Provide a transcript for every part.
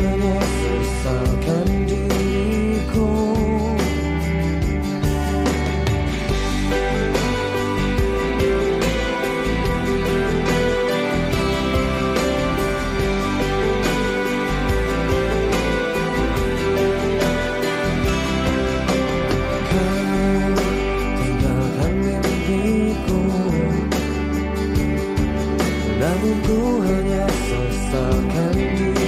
susahkan diriku Namun ku hanya sesahkan diriku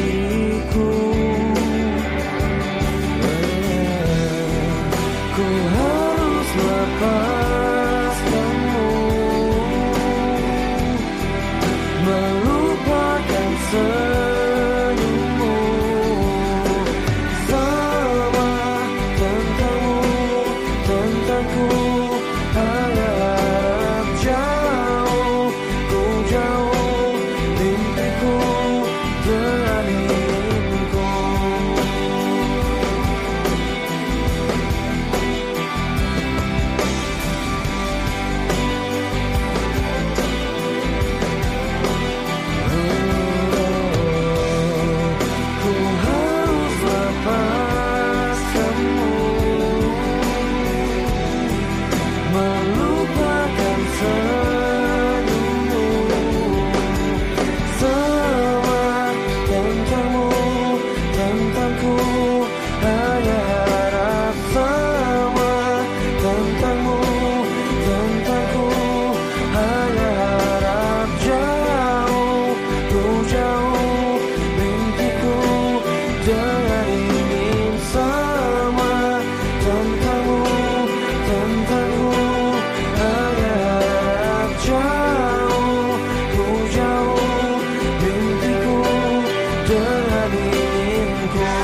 grow.